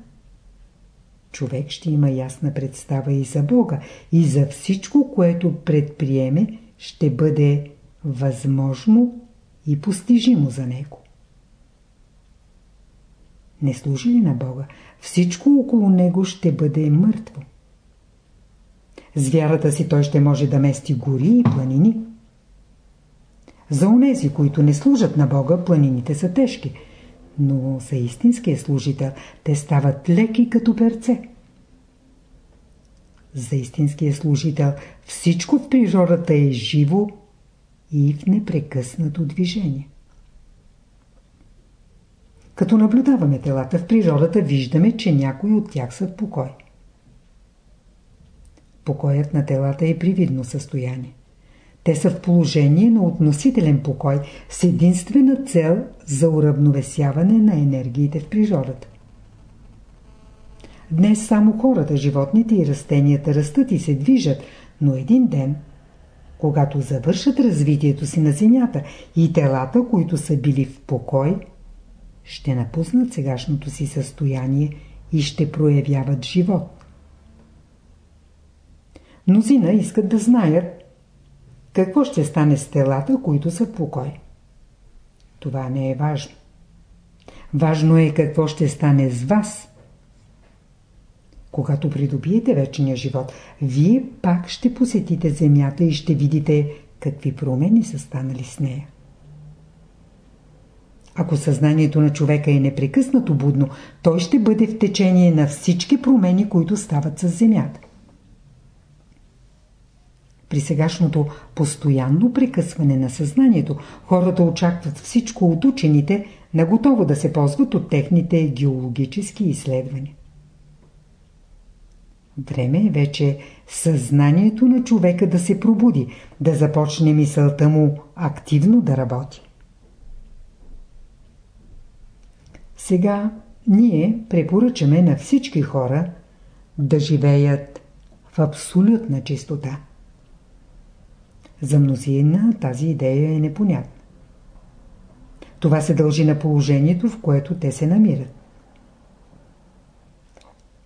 Speaker 1: човек ще има ясна представа и за Бога, и за всичко, което предприеме, ще бъде възможно и постижимо за него. Не служи ли на Бога, всичко около него ще бъде мъртво. С вярата си той ще може да мести гори и планини. За онези, които не служат на Бога, планините са тежки, но за истинския служител те стават леки като перце. За истинския служител всичко в природата е живо и в непрекъснато движение. Като наблюдаваме телата в природата, виждаме, че някои от тях са в покой. Покоят на телата е привидно състояние. Те са в положение на относителен покой с единствена цел за уравновесяване на енергиите в природата. Днес само хората, животните и растенията растат и се движат, но един ден, когато завършат развитието си на Земята и телата, които са били в покой, ще напуснат сегашното си състояние и ще проявяват живот. Мнозина искат да знаят какво ще стане с телата, които са в покой. Това не е важно. Важно е какво ще стане с вас. Когато придобиете вечния живот, вие пак ще посетите земята и ще видите какви промени са станали с нея. Ако съзнанието на човека е непрекъснато будно, той ще бъде в течение на всички промени, които стават с земята. При сегашното постоянно прекъсване на съзнанието, хората очакват всичко от учените, наготово да се ползват от техните геологически изследвания. Време е вече съзнанието на човека да се пробуди, да започне мисълта му активно да работи. Сега ние препоръчаме на всички хора да живеят в абсолютна чистота. За мнозина тази идея е непонятна. Това се дължи на положението, в което те се намират.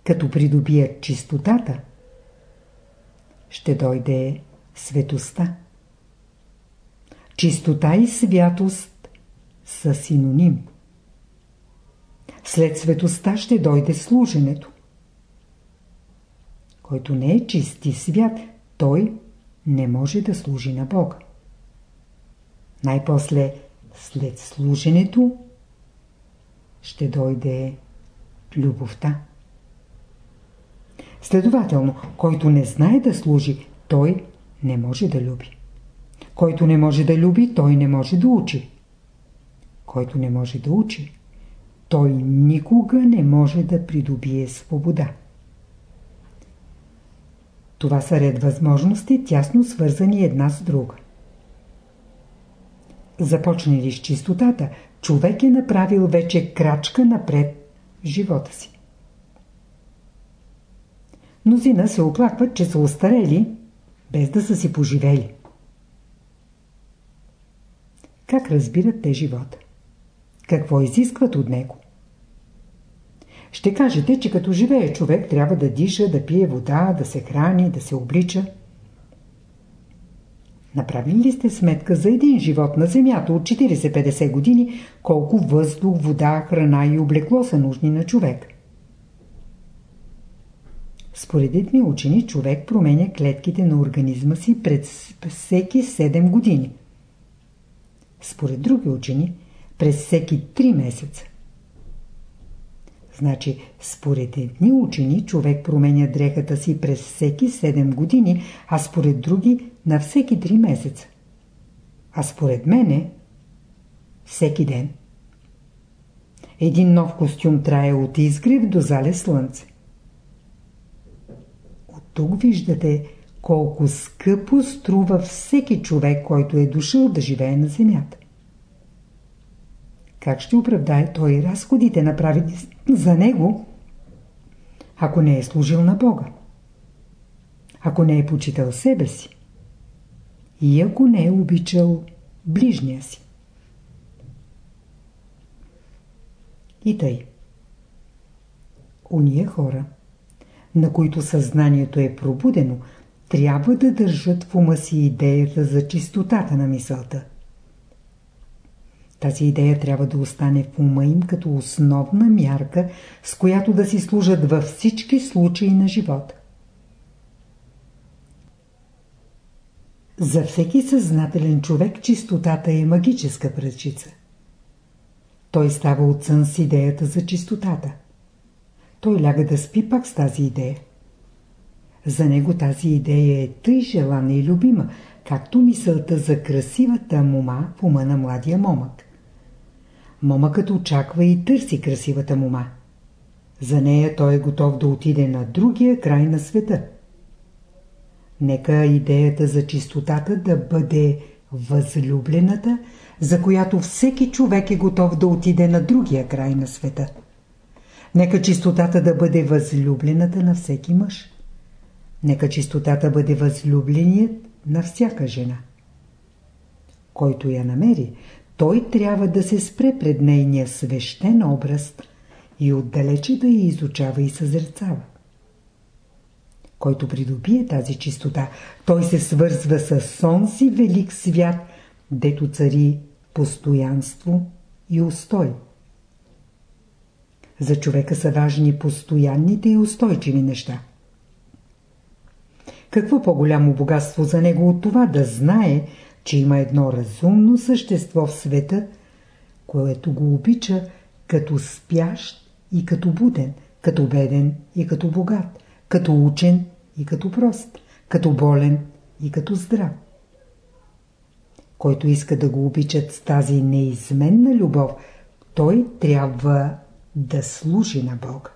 Speaker 1: Като придобият чистотата, ще дойде светостта. Чистота и святост са синоним. След светостта ще дойде служенето. Който не е чист и свят, той не може да служи на Бога. Най-после, след служенето, ще дойде любовта. Следователно, който не знае да служи, той не може да люби. Който не може да люби, той не може да учи. Който не може да учи, той никога не може да придобие свобода. Това са ред възможности, тясно свързани една с друга. Започне ли с чистотата, човек е направил вече крачка напред в живота си. Мнозина се оплакват, че са устарели, без да са си поживели. Как разбират те живота? Какво изискват от него? Ще кажете, че като живее човек трябва да диша, да пие вода, да се храни, да се облича. Направили ли сте сметка за един живот на Земята от 40-50 години, колко въздух, вода, храна и облекло са нужни на човек? Според едни учени, човек променя клетките на организма си през всеки 7 години. Според други учени, през всеки 3 месеца. Значи, според едни учени, човек променя дрехата си през всеки 7 години, а според други на всеки 3 месеца. А според мене всеки ден. Един нов костюм трае от изгрев до залез слънце. От тук виждате колко скъпо струва всеки човек, който е дошъл да живее на земята. Как ще оправдае той разходите направени за него, ако не е служил на Бога? Ако не е почитал себе си? И ако не е обичал ближния си? И тъй. Уния хора, на които съзнанието е пробудено, трябва да държат в ума си идеята за чистотата на мисълта. Тази идея трябва да остане в ума им като основна мярка, с която да си служат във всички случаи на живота. За всеки съзнателен човек чистотата е магическа пръчица. Той става от сън с идеята за чистотата. Той ляга да спи пак с тази идея. За него тази идея е тъй желана и любима, както мисълта за красивата мума в ума на младия момък. Момъкът очаква и търси красивата мума. За нея той е готов да отиде на другия край на света. Нека идеята за чистотата да бъде възлюблената, за която всеки човек е готов да отиде на другия край на света. Нека чистотата да бъде възлюблената на всеки мъж. Нека чистотата бъде възлюбленият на всяка жена. Който я намери, той трябва да се спре пред нейния свещен образ и отдалече да я изучава и съзерцава. Който придобие тази чистота, той се свързва с онзи велик свят, дето цари постоянство и устой. За човека са важни постоянните и устойчиви неща. Какво по-голямо богатство за него от това да знае, че има едно разумно същество в света, което го обича като спящ и като буден, като беден и като богат, като учен и като прост, като болен и като здрав. Който иска да го обичат с тази неизменна любов, той трябва да служи на Бога.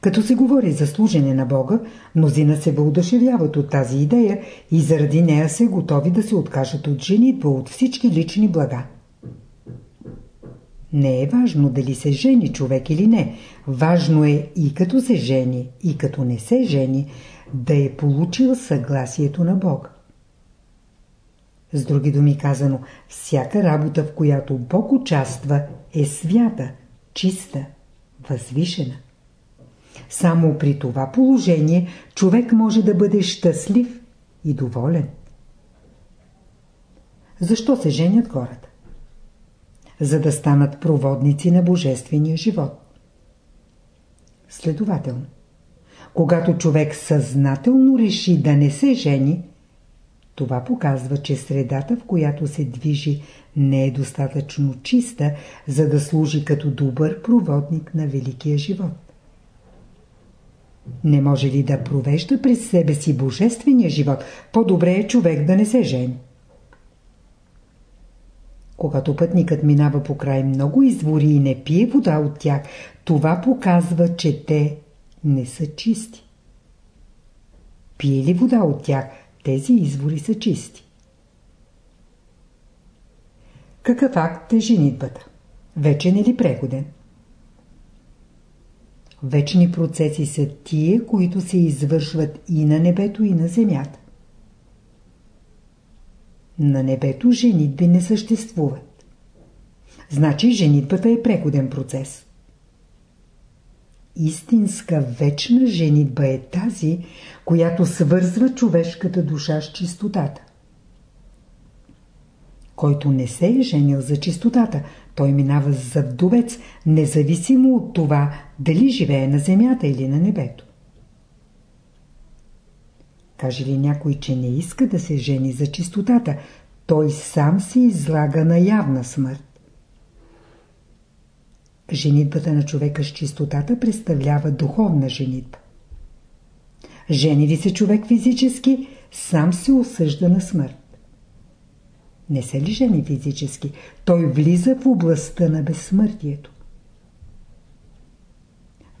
Speaker 1: Като се говори за служене на Бога, мнозина се въодушевяват от тази идея и заради нея се готови да се откажат от женитба, от всички лични блага. Не е важно дали се жени човек или не. Важно е и като се жени, и като не се жени, да е получил съгласието на Бога. С други думи казано, всяка работа, в която Бог участва, е свята, чиста, възвишена. Само при това положение човек може да бъде щастлив и доволен. Защо се женят хората? За да станат проводници на божествения живот. Следователно, когато човек съзнателно реши да не се жени, това показва, че средата, в която се движи, не е достатъчно чиста, за да служи като добър проводник на великия живот. Не може ли да провежда през себе си божествения живот? По-добре е човек да не се жени. Когато пътникът минава по край много извори и не пие вода от тях, това показва, че те не са чисти. Пие ли вода от тях, тези извори са чисти. Какъв акт е женитбата? Не ли преходен? Вечни процеси са тие, които се извършват и на небето, и на земята. На небето женитби не съществуват. Значи женитбата е преходен процес. Истинска вечна женитба е тази, която свързва човешката душа с чистотата. Който не се е женил за чистотата, той минава за вдовец, независимо от това дали живее на земята или на небето. Каже ли някой, че не иска да се жени за чистотата, той сам се излага на явна смърт. Женитбата на човека с чистотата представлява духовна женитба. Жени ли се човек физически, сам се осъжда на смърт. Не се ли жени физически, той влиза в областта на безсмъртието.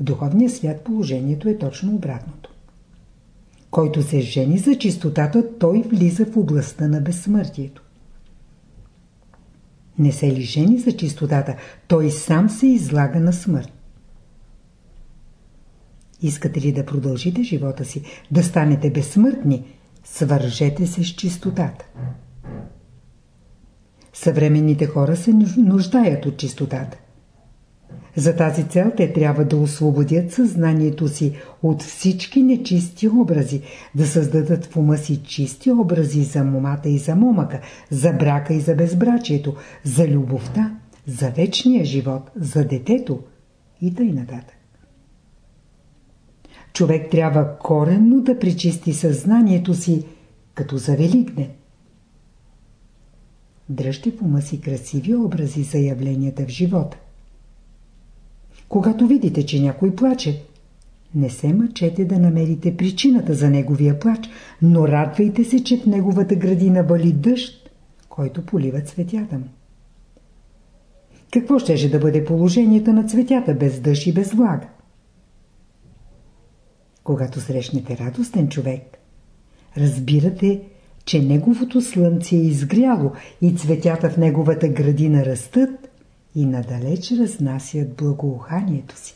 Speaker 1: В духовния свят положението е точно обратното. Който се жени за чистотата, той влиза в областта на безсмъртието. Не се ли жени за чистотата, той сам се излага на смърт. Искате ли да продължите живота си, да станете безсмъртни, свържете се с чистотата. Съвременните хора се нуждаят от чистотата. За тази цел те трябва да освободят съзнанието си от всички нечисти образи, да създадат в ума си чисти образи за момата и за момъка, за брака и за безбрачието, за любовта, за вечния живот, за детето и тъй нататък. Човек трябва коренно да пречисти съзнанието си, като за Великден. Дръжте в ума си красиви образи за явленията в живота. Когато видите, че някой плаче, не се мъчете да намерите причината за неговия плач, но радвайте се, че в неговата градина вали дъжд, който полива цветята му. Какво щеше да бъде положението на цветята без дъжд и без влага? Когато срещнете радостен човек, разбирате, че неговото слънце е изгряло и цветята в неговата градина растат и надалеч разнасят благоуханието си.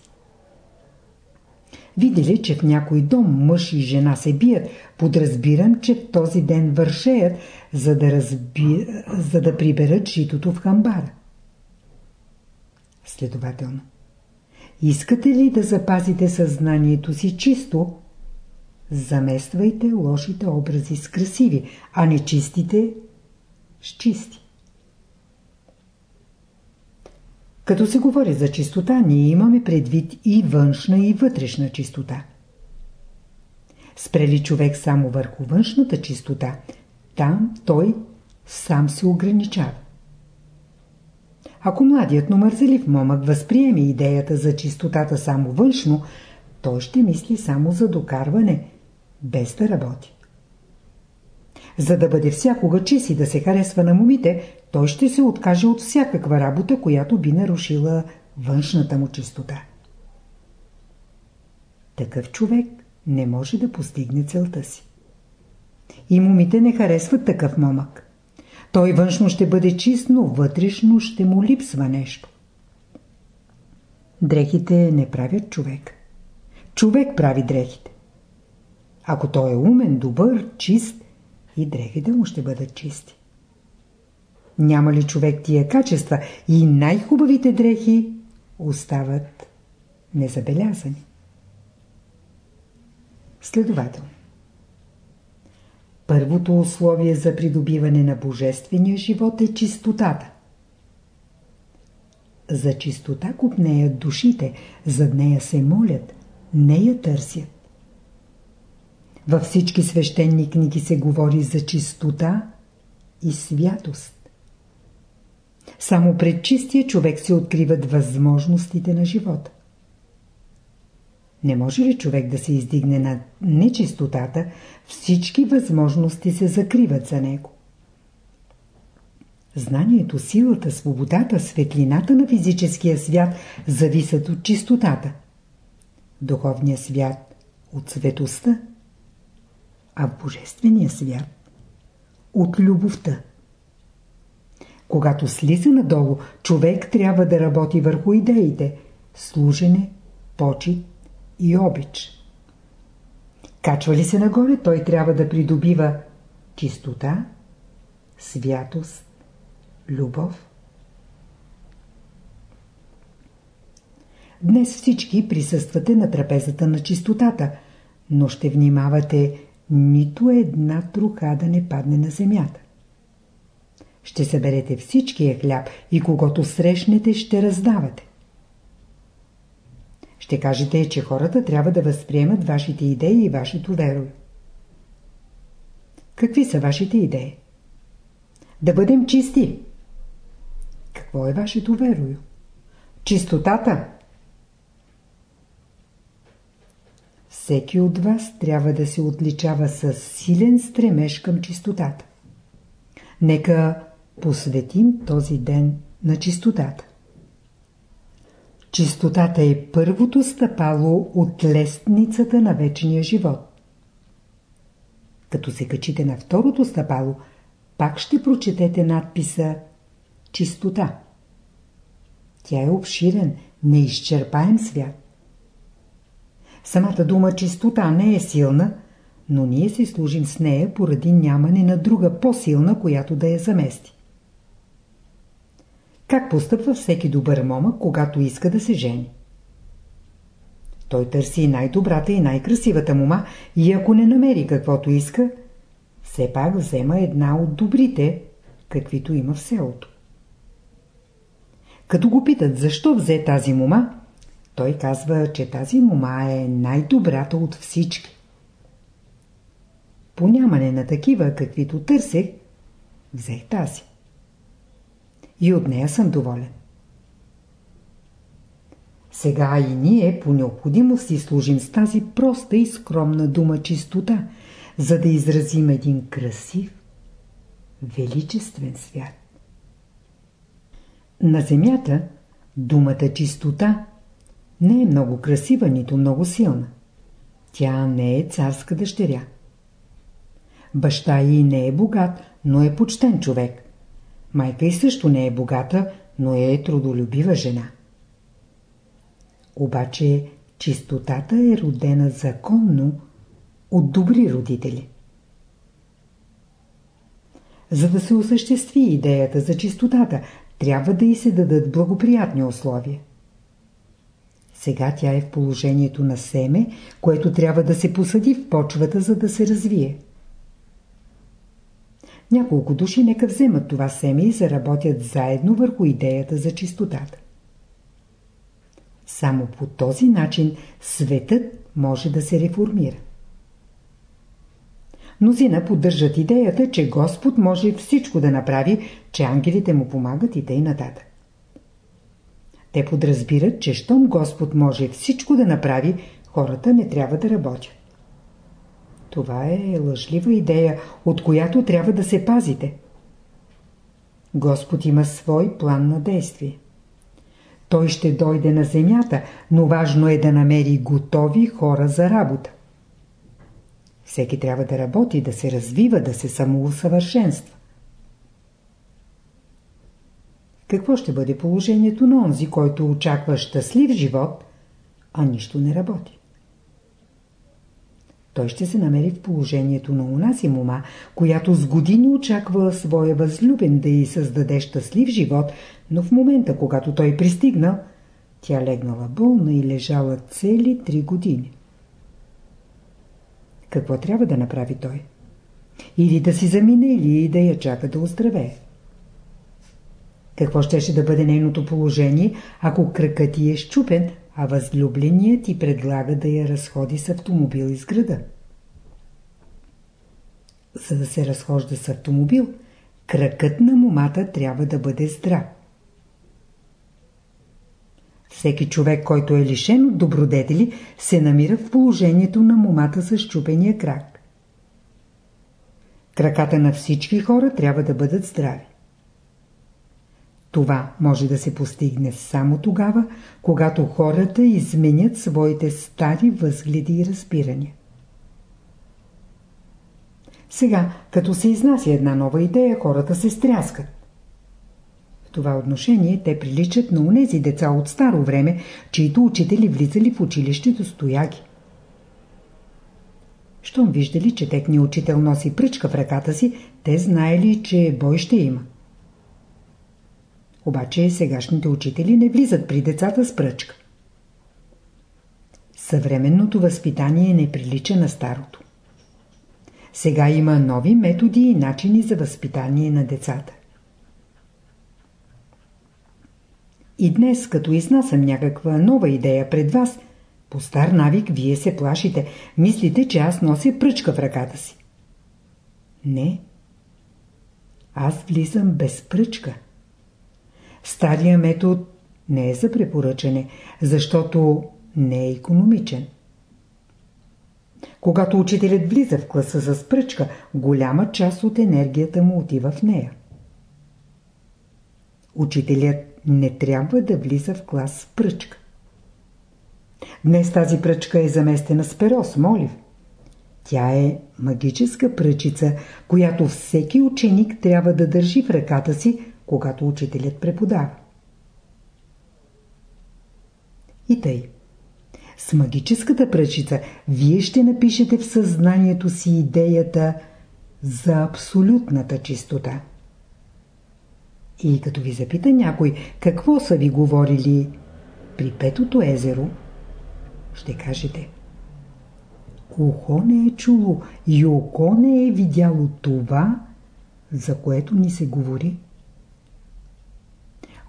Speaker 1: Видели, че в някой дом мъж и жена се бият, подразбирам, че в този ден вършеят, за да, разби... за да приберат житото в хамбара. Следователно, искате ли да запазите съзнанието си чисто, замествайте лошите образи с красиви, а не чистите с чисти. Като се говори за чистота, ние имаме предвид и външна и вътрешна чистота. Спрели човек само върху външната чистота, там той сам се ограничава. Ако младият, но мързелив момък възприеме идеята за чистотата само външно, той ще мисли само за докарване, без да работи. За да бъде всякога чист и да се харесва на момите, той ще се откаже от всякаква работа, която би нарушила външната му чистота. Такъв човек не може да постигне целта си. И момите не харесват такъв момък. Той външно ще бъде чист, но вътрешно ще му липсва нещо. Дрехите не правят човек. Човек прави дрехите. Ако той е умен, добър, чист, и дрехите му ще бъдат чисти. Няма ли човек тия качества и най-хубавите дрехи остават незабелязани. Следователно. Първото условие за придобиване на божествения живот е чистотата. За чистота купнеят душите, зад нея се молят, не я търсят. Във всички свещени книги се говори за чистота и святост. Само пред чистия човек се откриват възможностите на живота. Не може ли човек да се издигне на нечистотата, всички възможности се закриват за него. Знанието, силата, свободата, светлината на физическия свят зависят от чистотата. Духовният свят от светостта, а в Божествения свят от любовта. Когато слиза надолу, човек трябва да работи върху идеите – служене, почет и обич. Качва ли се нагоре, той трябва да придобива чистота, святост, любов. Днес всички присъствате на трапезата на чистотата, но ще внимавате нито една труха да не падне на земята. Ще съберете всичкия хляб и когато срещнете ще раздавате. Ще кажете, че хората трябва да възприемат вашите идеи и вашето веро. Какви са вашите идеи? Да бъдем чисти. Какво е вашето верою? Чистотата Всеки от вас трябва да се отличава с силен стремеж към чистотата. Нека посветим този ден на чистотата. Чистотата е първото стъпало от лестницата на вечния живот. Като се качите на второто стъпало, пак ще прочетете надписа Чистота. Тя е обширен, неизчерпаем свят. Самата дума чистота не е силна, но ние се служим с нея поради нямане на друга по-силна, която да я замести. Как постъпва всеки добър момък, когато иска да се жени? Той търси най-добрата и най-красивата мома и ако не намери каквото иска, все пак взема една от добрите, каквито има в селото. Като го питат защо взе тази мома, той казва, че тази мома е най-добрата от всички. По нямане на такива, каквито търсех, взех тази. И от нея съм доволен. Сега и ние по необходимост си служим с тази проста и скромна дума чистота, за да изразим един красив, величествен свят. На земята думата чистота не е много красива, нито много силна. Тя не е царска дъщеря. Баща й не е богат, но е почтен човек. Майка й също не е богата, но е трудолюбива жена. Обаче чистотата е родена законно от добри родители. За да се осъществи идеята за чистотата, трябва да й се дадат благоприятни условия. Сега тя е в положението на семе, което трябва да се посади в почвата, за да се развие. Няколко души нека вземат това семе и заработят заедно върху идеята за чистотата. Само по този начин светът може да се реформира. Мнозина поддържат идеята, че Господ може всичко да направи, че ангелите му помагат и тъй нататък. Те подразбират, че щом Господ може всичко да направи, хората не трябва да работят. Това е лъжлива идея, от която трябва да се пазите. Господ има свой план на действие. Той ще дойде на земята, но важно е да намери готови хора за работа. Всеки трябва да работи, да се развива, да се самоусъвършенства. Какво ще бъде положението на онзи, който очаква щастлив живот, а нищо не работи? Той ще се намери в положението на унази мома, която с години очаква своя възлюбен да й създаде щастлив живот, но в момента, когато той пристигнал, тя легнала болна и лежала цели три години. Какво трябва да направи той? Или да си замине, или да я чака да оздравее. Какво щеше да бъде нейното положение, ако кръкът ти е щупен, а възлюбленият ти предлага да я разходи с автомобил из града? За да се разхожда с автомобил, кръкът на момата трябва да бъде здрав. Всеки човек, който е лишен от добродетели, се намира в положението на момата с щупения крак. Краката на всички хора трябва да бъдат здрави. Това може да се постигне само тогава, когато хората изменят своите стари възгледи и разбирания. Сега, като се изнася една нова идея, хората се стряскат. В това отношение те приличат на унези деца от старо време, чието учители влизали в училището стояги. Щом виждали, че техният учител носи пръчка в ръката си, те знаели, че бой ще има. Обаче сегашните учители не влизат при децата с пръчка. Съвременното възпитание не прилича на старото. Сега има нови методи и начини за възпитание на децата. И днес, като изнасям някаква нова идея пред вас, по стар навик вие се плашите. Мислите, че аз нося пръчка в ръката си. Не. Аз влизам без пръчка. Стария метод не е за препоръчане, защото не е економичен. Когато учителят влиза в класа за спръчка, голяма част от енергията му отива в нея. Учителят не трябва да влиза в клас с пръчка. Днес тази пръчка е заместена с перо, с молив. Тя е магическа пръчица, която всеки ученик трябва да държи в ръката си, когато учителят преподава. И тъй. С магическата пръчица вие ще напишете в съзнанието си идеята за абсолютната чистота. И като ви запита някой какво са ви говорили при Петото езеро, ще кажете Ухо не е чуло и око не е видяло това, за което ни се говори.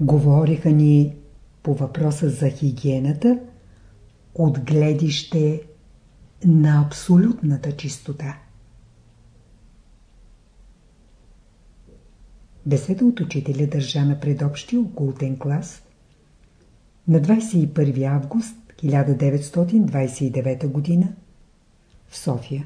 Speaker 1: Говориха ни по въпроса за хигиената от гледище на абсолютната чистота. Беседа от учителя държа на предобщия окултен клас на 21 август 1929 г. в София.